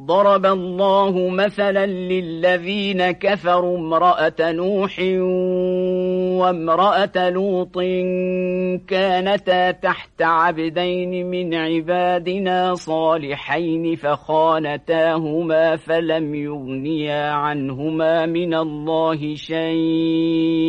ضرب الله مثلا للذين كفروا امرأة نوح وامرأة لوط كانتا تحت عبدين من عبادنا صالحين فخانتاهما فلم يغنيا عنهما من الله شيئا.